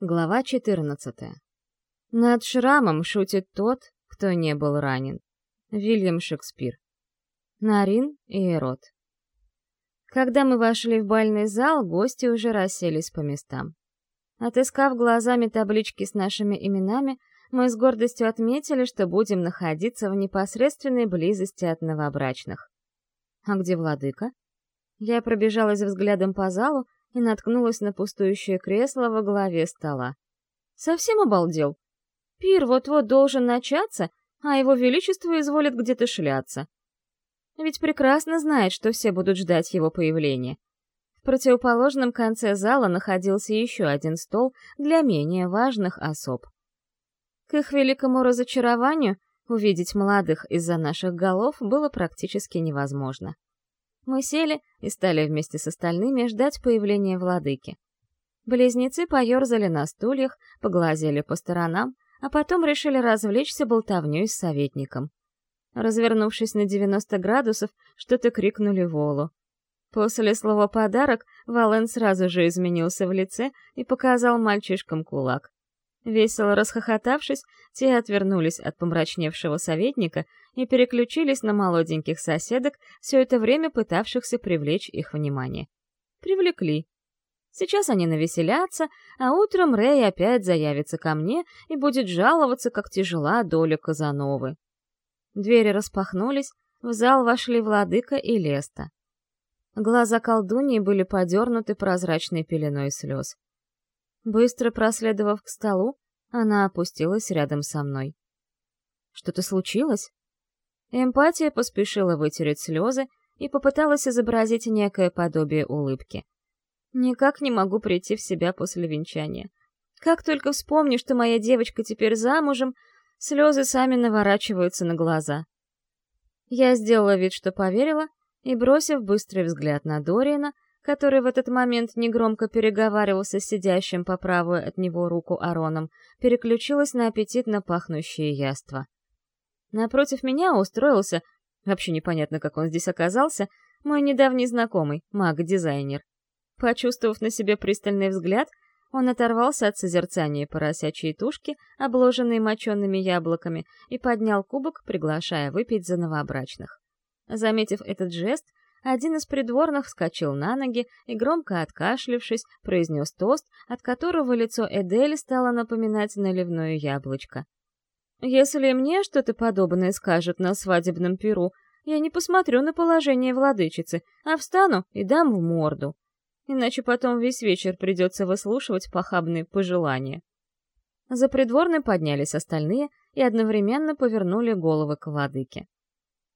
Глава 14. Над шрамом шутит тот, кто не был ранен. Вильям Шекспир. Нарин и Эрот. Когда мы вошли в бальный зал, гости уже расселись по местам. Отыскав глазами таблички с нашими именами, мы с гордостью отметили, что будем находиться в непосредственной близости от новобрачных. А где владыка? Я пробежалась взглядом по залу и наткнулась на пустующее кресло во главе стола. Совсем обалдел. Пир вот-вот должен начаться, а его величество изволит где-то шляться. Ведь прекрасно знает, что все будут ждать его появления. В противоположном конце зала находился еще один стол для менее важных особ. К их великому разочарованию увидеть молодых из-за наших голов было практически невозможно. Мы сели и стали вместе с остальными ждать появления владыки. Близнецы поерзали на стульях, поглазели по сторонам, а потом решили развлечься болтовнёй с советником. Развернувшись на 90 градусов, что-то крикнули Волу. После слова «подарок» Вален сразу же изменился в лице и показал мальчишкам кулак. Весело расхохотавшись, те отвернулись от помрачневшего советника и переключились на молоденьких соседок, все это время пытавшихся привлечь их внимание. Привлекли. Сейчас они навеселятся, а утром Рэй опять заявится ко мне и будет жаловаться, как тяжела доля Казановы. Двери распахнулись, в зал вошли Владыка и Леста. Глаза колдуньи были подернуты прозрачной пеленой слез. Быстро проследовав к столу, она опустилась рядом со мной. «Что-то случилось?» Эмпатия поспешила вытереть слезы и попыталась изобразить некое подобие улыбки. Никак не могу прийти в себя после венчания. Как только вспомню, что моя девочка теперь замужем, слезы сами наворачиваются на глаза. Я сделала вид, что поверила, и, бросив быстрый взгляд на Дориана, который в этот момент негромко переговаривался с сидящим по правую от него руку Ароном, переключилась на аппетитно пахнущее яство. Напротив меня устроился, вообще непонятно, как он здесь оказался, мой недавний знакомый, маг-дизайнер. Почувствовав на себе пристальный взгляд, он оторвался от созерцания поросячьей тушки, обложенной мочеными яблоками, и поднял кубок, приглашая выпить за новобрачных. Заметив этот жест, один из придворных вскочил на ноги и, громко откашлившись, произнес тост, от которого лицо Эдели стало напоминать наливное яблочко. «Если мне что-то подобное скажут на свадебном перу, я не посмотрю на положение владычицы, а встану и дам в морду. Иначе потом весь вечер придется выслушивать похабные пожелания». За придворной поднялись остальные и одновременно повернули головы к владыке.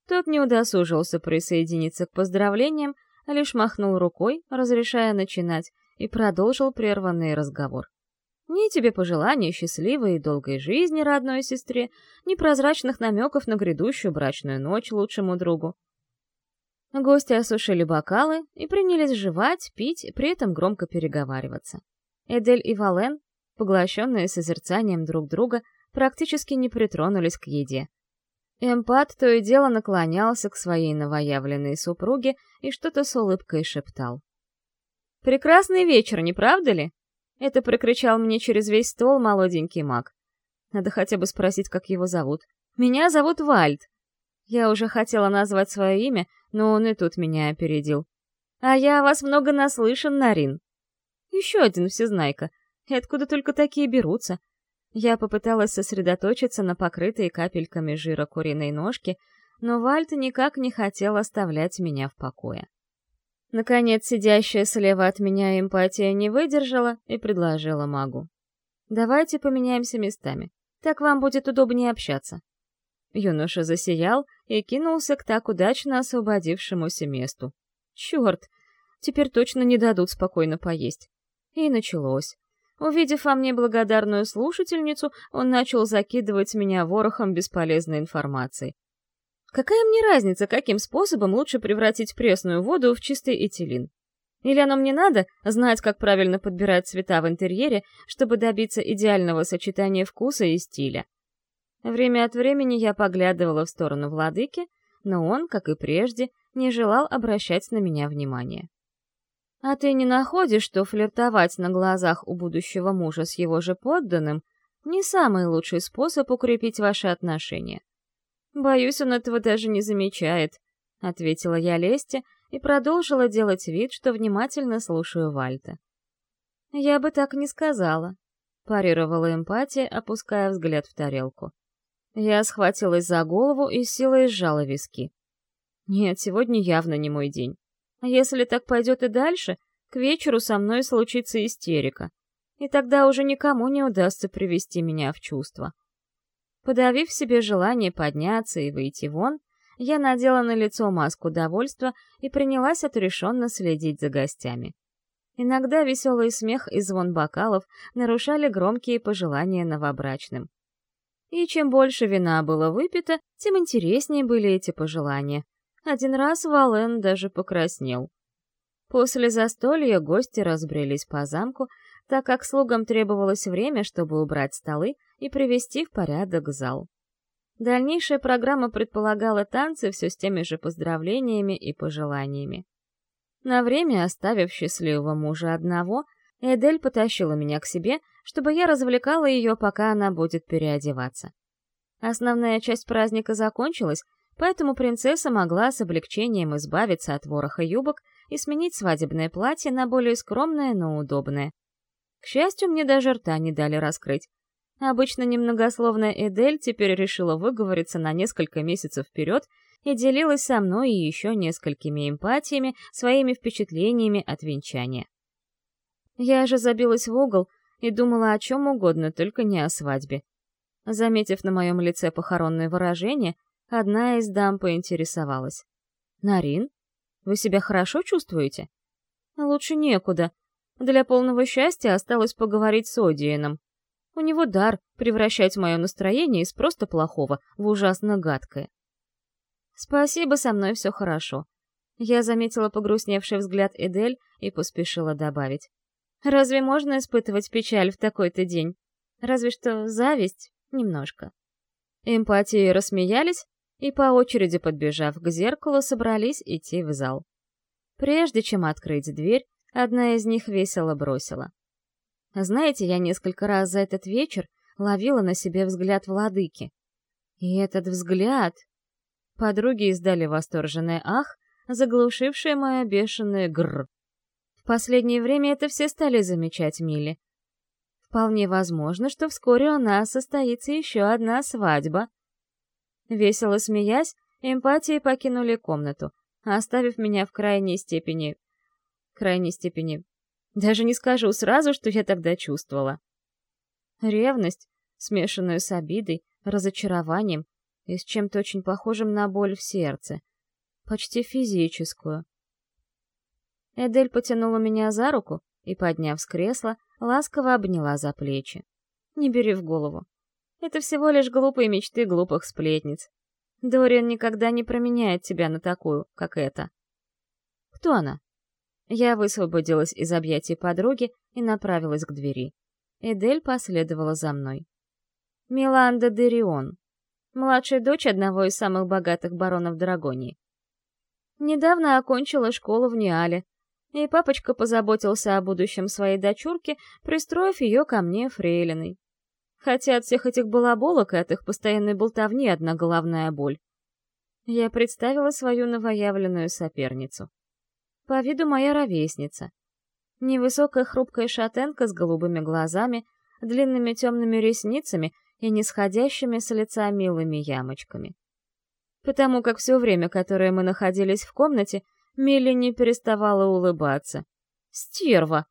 Тот не удосужился присоединиться к поздравлениям, а лишь махнул рукой, разрешая начинать, и продолжил прерванный разговор. Ни тебе пожеланий счастливой и долгой жизни родной сестре, ни прозрачных намеков на грядущую брачную ночь лучшему другу. Гости осушили бокалы и принялись жевать, пить, при этом громко переговариваться. Эдель и Вален, поглощенные созерцанием друг друга, практически не притронулись к еде. Эмпат то и дело наклонялся к своей новоявленной супруге и что-то с улыбкой шептал. «Прекрасный вечер, не правда ли?» Это прокричал мне через весь стол молоденький маг. Надо хотя бы спросить, как его зовут. «Меня зовут Вальд». Я уже хотела назвать свое имя, но он и тут меня опередил. «А я вас много наслышан, Нарин». Еще один всезнайка. И откуда только такие берутся? Я попыталась сосредоточиться на покрытой капельками жира куриной ножки, но Вальт никак не хотел оставлять меня в покое. Наконец, сидящая слева от меня эмпатия не выдержала и предложила магу. «Давайте поменяемся местами. Так вам будет удобнее общаться». Юноша засиял и кинулся к так удачно освободившемуся месту. «Черт! Теперь точно не дадут спокойно поесть». И началось. Увидев во мне благодарную слушательницу, он начал закидывать меня ворохом бесполезной информации. Какая мне разница, каким способом лучше превратить пресную воду в чистый этилин? Или оно мне надо знать, как правильно подбирать цвета в интерьере, чтобы добиться идеального сочетания вкуса и стиля? Время от времени я поглядывала в сторону владыки, но он, как и прежде, не желал обращать на меня внимания. А ты не находишь, что флиртовать на глазах у будущего мужа с его же подданным не самый лучший способ укрепить ваши отношения? Боюсь, он этого даже не замечает, ответила я Лесте и продолжила делать вид, что внимательно слушаю Вальта. Я бы так не сказала, парировала эмпатия, опуская взгляд в тарелку. Я схватилась за голову и силой сжала виски. Нет, сегодня явно не мой день. А если так пойдет и дальше, к вечеру со мной случится истерика. И тогда уже никому не удастся привести меня в чувство. Подавив себе желание подняться и выйти вон, я надела на лицо маску довольства и принялась отрешенно следить за гостями. Иногда веселый смех и звон бокалов нарушали громкие пожелания новобрачным. И чем больше вина было выпито, тем интереснее были эти пожелания. Один раз Вален даже покраснел. После застолья гости разбрелись по замку, так как слугам требовалось время, чтобы убрать столы и привести в порядок зал. Дальнейшая программа предполагала танцы все с теми же поздравлениями и пожеланиями. На время оставив счастливого мужа одного, Эдель потащила меня к себе, чтобы я развлекала ее, пока она будет переодеваться. Основная часть праздника закончилась, поэтому принцесса могла с облегчением избавиться от вороха юбок и сменить свадебное платье на более скромное, но удобное. К счастью, мне даже рта не дали раскрыть. Обычно немногословная Эдель теперь решила выговориться на несколько месяцев вперед и делилась со мной и еще несколькими эмпатиями своими впечатлениями от венчания. Я же забилась в угол и думала о чем угодно, только не о свадьбе. Заметив на моем лице похоронное выражение, одна из дам поинтересовалась. «Нарин, вы себя хорошо чувствуете?» «Лучше некуда. Для полного счастья осталось поговорить с Одиеном. У него дар превращать мое настроение из просто плохого в ужасно гадкое. «Спасибо, со мной все хорошо». Я заметила погрустневший взгляд Эдель и поспешила добавить. «Разве можно испытывать печаль в такой-то день? Разве что зависть немножко». Эмпатии рассмеялись и, по очереди подбежав к зеркалу, собрались идти в зал. Прежде чем открыть дверь, одна из них весело бросила. Знаете, я несколько раз за этот вечер ловила на себе взгляд владыки. И этот взгляд Подруги издали восторженный ах, заглушившее мое бешеное грр. В последнее время это все стали замечать Милли. Вполне возможно, что вскоре у нас состоится еще одна свадьба. Весело смеясь, эмпатии покинули комнату, оставив меня в крайней степени... крайней степени... Даже не скажу сразу, что я тогда чувствовала. Ревность, смешанную с обидой, разочарованием, и с чем-то очень похожим на боль в сердце, почти физическую. Эдель потянула меня за руку и, подняв с кресла, ласково обняла за плечи. «Не бери в голову. Это всего лишь глупые мечты глупых сплетниц. Дориан никогда не променяет тебя на такую, как эта». «Кто она?» Я высвободилась из объятий подруги и направилась к двери. Эдель последовала за мной. «Миланда Дерион», младшая дочь одного из самых богатых баронов Драгонии. Недавно окончила школу в Ниале, и папочка позаботился о будущем своей дочурки, пристроив ее ко мне фрейлиной. Хотя от всех этих балаболок и от их постоянной болтовни одна головная боль. Я представила свою новоявленную соперницу. По виду моя ровесница. Невысокая хрупкая шатенка с голубыми глазами, длинными темными ресницами и нисходящими с лица милыми ямочками. Потому как все время, которое мы находились в комнате, Милли не переставала улыбаться. «Стерва!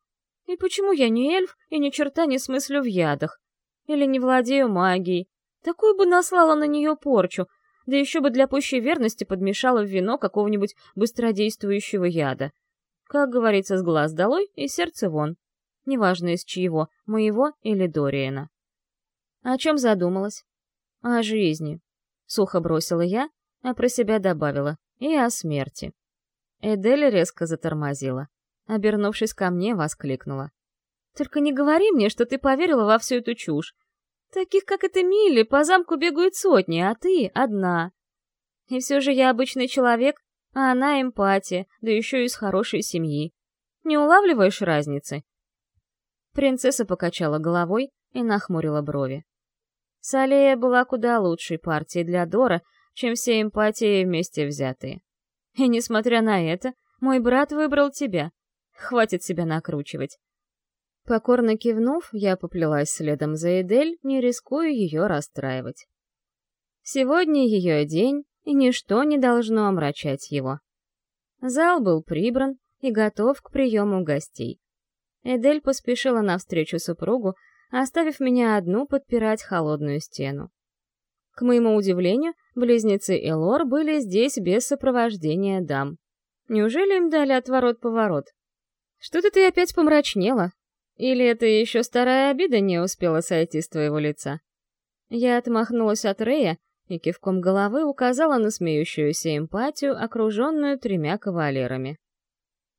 И почему я не эльф и ни черта не смыслю в ядах? Или не владею магией? Такую бы наслала на нее порчу, да еще бы для пущей верности подмешала в вино какого-нибудь быстродействующего яда. Как говорится, с глаз долой и сердце вон. Неважно из чьего, моего или Дориена. О чем задумалась? О жизни. Сухо бросила я, а про себя добавила. И о смерти. Эдель резко затормозила. Обернувшись ко мне, воскликнула. «Только не говори мне, что ты поверила во всю эту чушь. Таких, как эта Милли, по замку бегают сотни, а ты — одна. И все же я обычный человек, а она эмпатия, да еще из хорошей семьи. Не улавливаешь разницы?» Принцесса покачала головой и нахмурила брови. Салея была куда лучшей партией для Дора, чем все эмпатии вместе взятые. И несмотря на это, мой брат выбрал тебя. Хватит себя накручивать. Покорно кивнув, я поплелась следом за Эдель, не рискуя ее расстраивать. Сегодня ее день, и ничто не должно омрачать его. Зал был прибран и готов к приему гостей. Эдель поспешила навстречу супругу, оставив меня одну подпирать холодную стену. К моему удивлению, близнецы Элор были здесь без сопровождения дам. Неужели им дали отворот-поворот? Что-то ты опять помрачнела. Или это еще старая обида не успела сойти с твоего лица? Я отмахнулась от Рея и кивком головы указала на смеющуюся эмпатию, окруженную тремя кавалерами.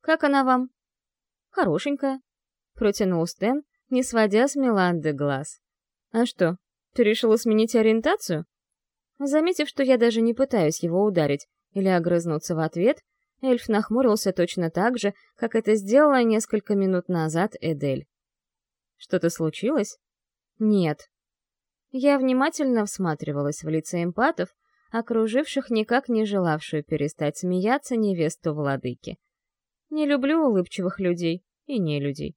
«Как она вам?» «Хорошенькая», — протянул Стэн, не сводя с Миланды глаз. «А что, ты решила сменить ориентацию?» Заметив, что я даже не пытаюсь его ударить или огрызнуться в ответ, эльф нахмурился точно так же, как это сделала несколько минут назад Эдель. «Что-то случилось?» «Нет», я внимательно всматривалась в лица эмпатов, окруживших никак не желавшую перестать смеяться невесту владыки. Не люблю улыбчивых людей и не людей.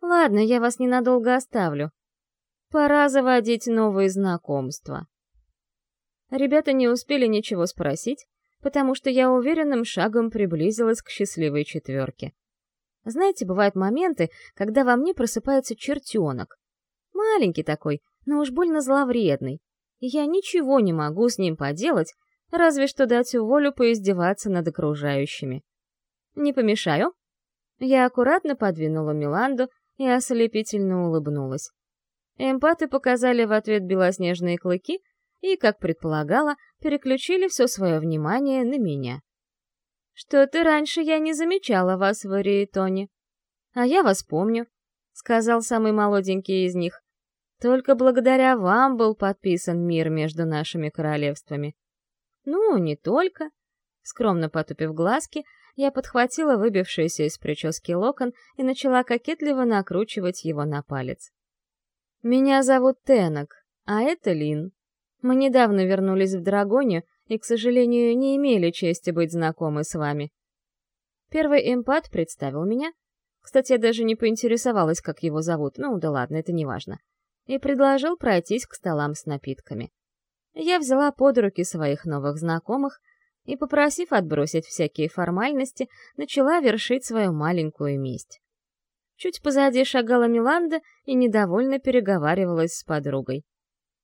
Ладно, я вас ненадолго оставлю. Пора заводить новые знакомства. Ребята не успели ничего спросить, потому что я уверенным шагом приблизилась к счастливой четверке. Знаете, бывают моменты, когда во мне просыпается чертенок. Маленький такой, но уж больно зловредный, я ничего не могу с ним поделать, разве что дать волю поиздеваться над окружающими. «Не помешаю?» Я аккуратно подвинула Миланду и ослепительно улыбнулась. Эмпаты показали в ответ белоснежные клыки и, как предполагала, переключили все свое внимание на меня. «Что-то раньше я не замечала вас в Ариэтоне». «А я вас помню», — сказал самый молоденький из них. Только благодаря вам был подписан мир между нашими королевствами. Ну, не только. Скромно потупив глазки, я подхватила выбившийся из прически локон и начала кокетливо накручивать его на палец. «Меня зовут Тенок, а это Лин. Мы недавно вернулись в Драгоне и, к сожалению, не имели чести быть знакомы с вами». Первый эмпат представил меня. Кстати, я даже не поинтересовалась, как его зовут. Ну, да ладно, это не важно и предложил пройтись к столам с напитками. Я взяла под руки своих новых знакомых и, попросив отбросить всякие формальности, начала вершить свою маленькую месть. Чуть позади шагала Миланда и недовольно переговаривалась с подругой.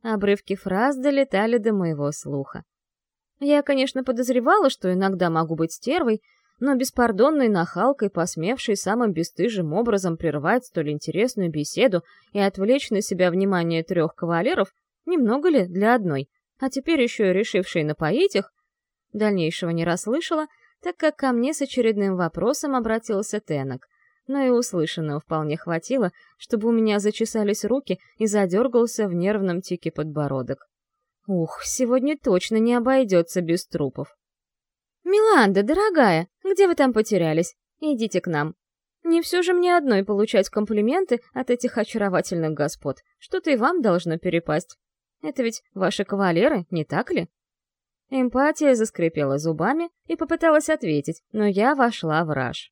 Обрывки фраз долетали до моего слуха. Я, конечно, подозревала, что иногда могу быть стервой, но беспардонной нахалкой, посмевшей самым бесстыжим образом прервать столь интересную беседу и отвлечь на себя внимание трех кавалеров, немного ли для одной, а теперь еще и решившей напоить их, дальнейшего не расслышала, так как ко мне с очередным вопросом обратился Тенок, но и услышанного вполне хватило, чтобы у меня зачесались руки и задергался в нервном тике подбородок. Ух, сегодня точно не обойдется без трупов. «Миланда, дорогая, где вы там потерялись? Идите к нам. Не все же мне одной получать комплименты от этих очаровательных господ. Что-то и вам должно перепасть. Это ведь ваши кавалеры, не так ли?» Эмпатия заскрипела зубами и попыталась ответить, но я вошла в раж.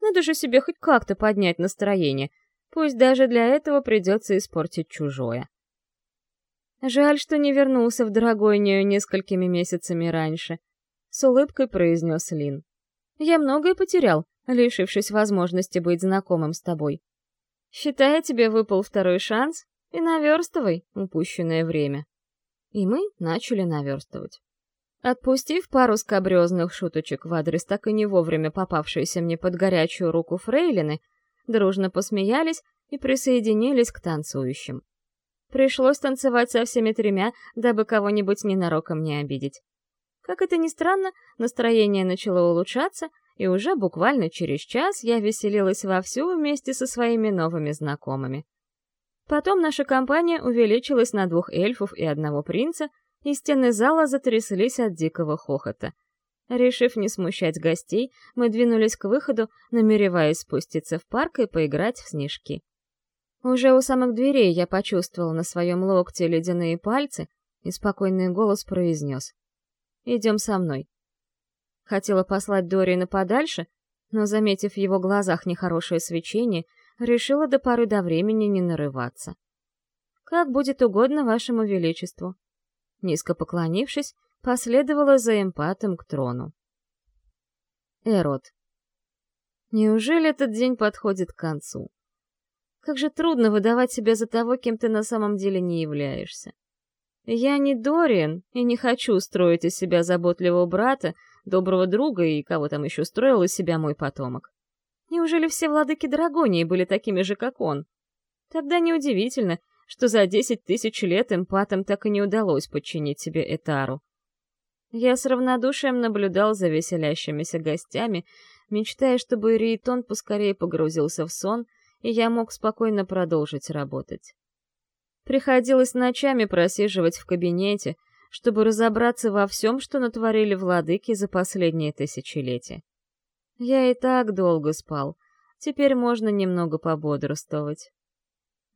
Надо же себе хоть как-то поднять настроение, пусть даже для этого придется испортить чужое. Жаль, что не вернулся в Дорогойню несколькими месяцами раньше. — с улыбкой произнес Лин. «Я многое потерял, лишившись возможности быть знакомым с тобой. Считай, тебе выпал второй шанс, и наверстывай упущенное время». И мы начали наверстывать. Отпустив пару скабрезных шуточек в адрес так и не вовремя попавшейся мне под горячую руку фрейлины, дружно посмеялись и присоединились к танцующим. Пришлось танцевать со всеми тремя, дабы кого-нибудь ненароком не обидеть. Как это ни странно, настроение начало улучшаться, и уже буквально через час я веселилась вовсю вместе со своими новыми знакомыми. Потом наша компания увеличилась на двух эльфов и одного принца, и стены зала затряслись от дикого хохота. Решив не смущать гостей, мы двинулись к выходу, намереваясь спуститься в парк и поиграть в снежки. Уже у самых дверей я почувствовал на своем локте ледяные пальцы, и спокойный голос произнес. «Идем со мной». Хотела послать Дориана подальше, но, заметив в его глазах нехорошее свечение, решила до поры до времени не нарываться. «Как будет угодно вашему величеству». Низко поклонившись, последовала за эмпатом к трону. Эрот. Неужели этот день подходит к концу? Как же трудно выдавать себя за того, кем ты на самом деле не являешься. Я не Дориан и не хочу строить из себя заботливого брата, доброго друга и кого там еще строил из себя мой потомок. Неужели все владыки Драгонии были такими же, как он? Тогда неудивительно, что за десять тысяч лет эмпатам так и не удалось подчинить себе Этару. Я с равнодушием наблюдал за веселящимися гостями, мечтая, чтобы Риетон поскорее погрузился в сон, и я мог спокойно продолжить работать. Приходилось ночами просиживать в кабинете, чтобы разобраться во всем, что натворили владыки за последние тысячелетия. Я и так долго спал, теперь можно немного пободрствовать.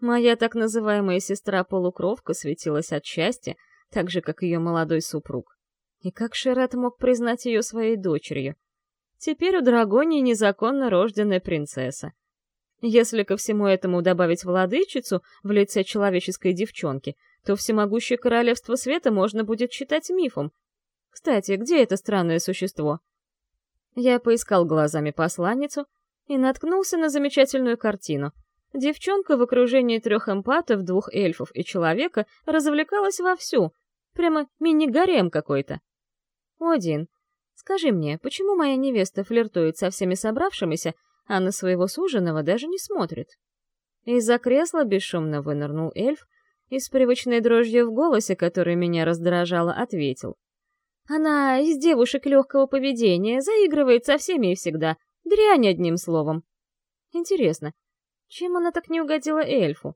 Моя так называемая сестра-полукровка светилась от счастья, так же, как ее молодой супруг. И как Шерет мог признать ее своей дочерью? Теперь у Драгонии незаконно рожденная принцесса. Если ко всему этому добавить владычицу в лице человеческой девчонки, то всемогущее королевство света можно будет считать мифом. Кстати, где это странное существо? Я поискал глазами посланницу и наткнулся на замечательную картину. Девчонка в окружении трех эмпатов, двух эльфов и человека развлекалась вовсю. Прямо мини-гарем какой-то. «Один, скажи мне, почему моя невеста флиртует со всеми собравшимися, а на своего суженого даже не смотрит?» Из-за кресла бесшумно вынырнул эльф и с привычной дрожью в голосе, которая меня раздражала, ответил. «Она из девушек легкого поведения, заигрывает со всеми и всегда. Дрянь одним словом. Интересно, чем она так не угодила эльфу?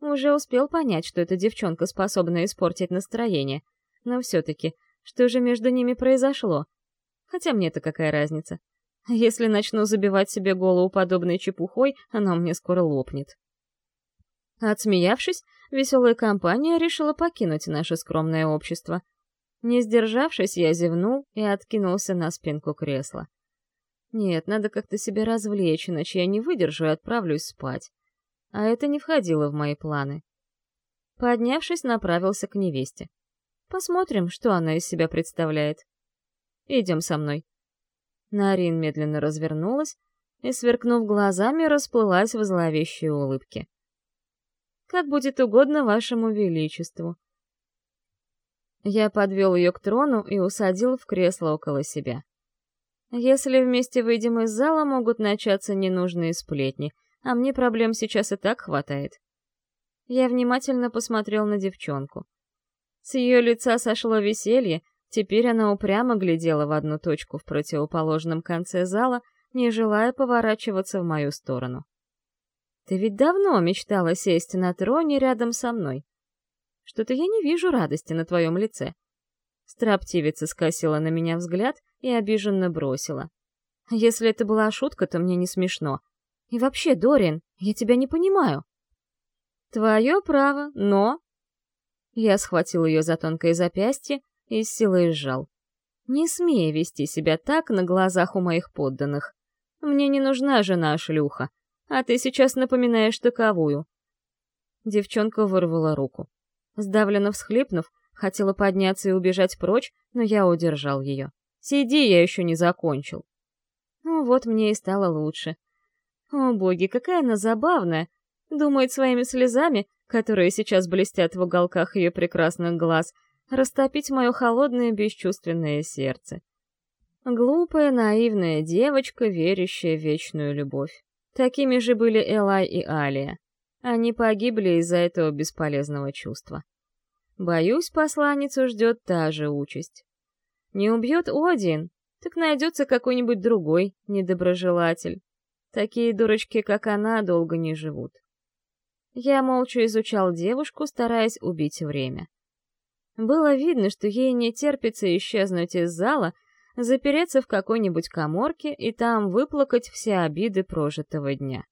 Уже успел понять, что эта девчонка способна испортить настроение, но все-таки что же между ними произошло? Хотя мне-то какая разница? Если начну забивать себе голову подобной чепухой, она мне скоро лопнет. Отсмеявшись, веселая компания решила покинуть наше скромное общество. Не сдержавшись, я зевнул и откинулся на спинку кресла. Нет, надо как-то себя развлечь, иначе я не выдержу и отправлюсь спать. А это не входило в мои планы. Поднявшись, направился к невесте. Посмотрим, что она из себя представляет. Идем со мной. Нарин медленно развернулась и, сверкнув глазами, расплылась в зловещей улыбке. «Как будет угодно вашему величеству». Я подвел ее к трону и усадил в кресло около себя. Если вместе выйдем из зала, могут начаться ненужные сплетни, а мне проблем сейчас и так хватает. Я внимательно посмотрел на девчонку. С ее лица сошло веселье, теперь она упрямо глядела в одну точку в противоположном конце зала, не желая поворачиваться в мою сторону. «Ты ведь давно мечтала сесть на троне рядом со мной. Что-то я не вижу радости на твоем лице». Строптивица скосила на меня взгляд и обиженно бросила. «Если это была шутка, то мне не смешно. И вообще, Дорин, я тебя не понимаю». «Твое право, но...» Я схватил ее за тонкое запястье и с силой сжал. Не смей вести себя так на глазах у моих подданных. Мне не нужна жена-шлюха, а ты сейчас напоминаешь таковую. Девчонка вырвала руку. Сдавленно всхлипнув, хотела подняться и убежать прочь, но я удержал ее. «Сиди, я еще не закончил». Ну вот мне и стало лучше. О боги, какая она забавная! Думает своими слезами, которые сейчас блестят в уголках ее прекрасных глаз, растопить мое холодное бесчувственное сердце. Глупая, наивная девочка, верящая в вечную любовь. Такими же были Элай и Алия. Они погибли из-за этого бесполезного чувства. Боюсь, посланницу ждет та же участь. Не убьет Один, так найдется какой-нибудь другой недоброжелатель. Такие дурочки, как она, долго не живут. Я молча изучал девушку, стараясь убить время. Было видно, что ей не терпится исчезнуть из зала, запереться в какой-нибудь коморке и там выплакать все обиды прожитого дня.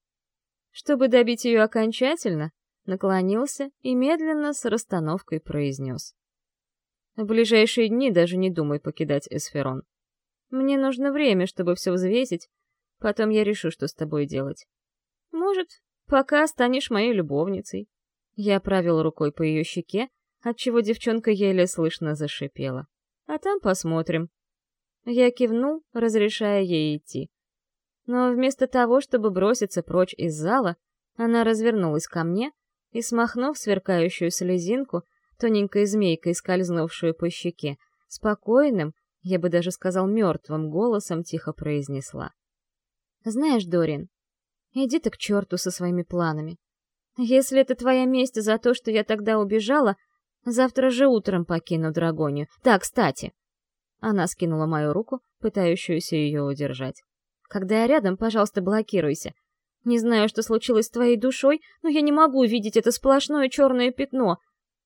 Чтобы добить ее окончательно, наклонился и медленно с расстановкой произнес. В ближайшие дни даже не думай покидать Эсферон. Мне нужно время, чтобы все взвесить, потом я решу, что с тобой делать. Может, пока станешь моей любовницей. Я провел рукой по ее щеке, отчего девчонка еле слышно зашипела. А там посмотрим. Я кивнул, разрешая ей идти. Но вместо того, чтобы броситься прочь из зала, она развернулась ко мне и, смахнув сверкающую слезинку, тоненькой змейкой, скользнувшую по щеке, спокойным, я бы даже сказал мертвым голосом тихо произнесла. «Знаешь, Дорин, иди ты к черту со своими планами. Если это твоя месть за то, что я тогда убежала, завтра же утром покину Драгонию. Да, кстати!» Она скинула мою руку, пытающуюся ее удержать. «Когда я рядом, пожалуйста, блокируйся. Не знаю, что случилось с твоей душой, но я не могу видеть это сплошное черное пятно.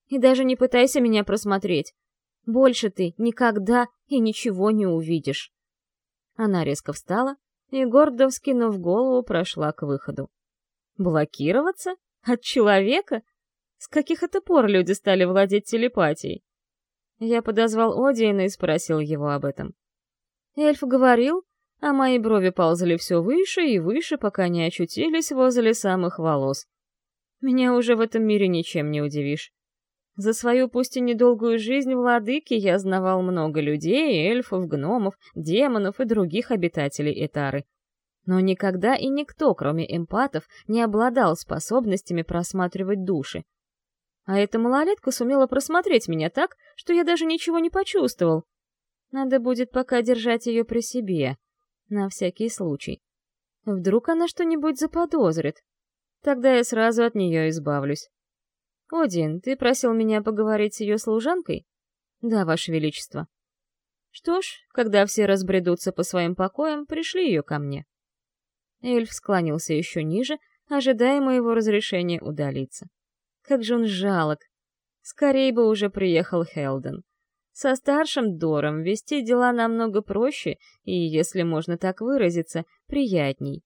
И даже не пытайся меня просмотреть. Больше ты никогда и ничего не увидишь». Она резко встала и, гордо вскинув голову, прошла к выходу. «Блокироваться? От человека? С каких это пор люди стали владеть телепатией?» Я подозвал Одиена и спросил его об этом. Эльф говорил, а мои брови ползали все выше и выше, пока не очутились возле самых волос. Меня уже в этом мире ничем не удивишь. За свою пусть и недолгую жизнь владыки я знавал много людей, эльфов, гномов, демонов и других обитателей Этары. Но никогда и никто, кроме эмпатов, не обладал способностями просматривать души. А эта малолетка сумела просмотреть меня так, что я даже ничего не почувствовал. Надо будет пока держать ее при себе, на всякий случай. Вдруг она что-нибудь заподозрит. Тогда я сразу от нее избавлюсь. «Один, ты просил меня поговорить с ее служанкой?» «Да, Ваше Величество». «Что ж, когда все разбредутся по своим покоям, пришли ее ко мне». Эльф склонился еще ниже, ожидая моего разрешения удалиться. Как же он жалок. Скорей бы уже приехал Хелден. Со старшим Дором вести дела намного проще и, если можно так выразиться, приятней.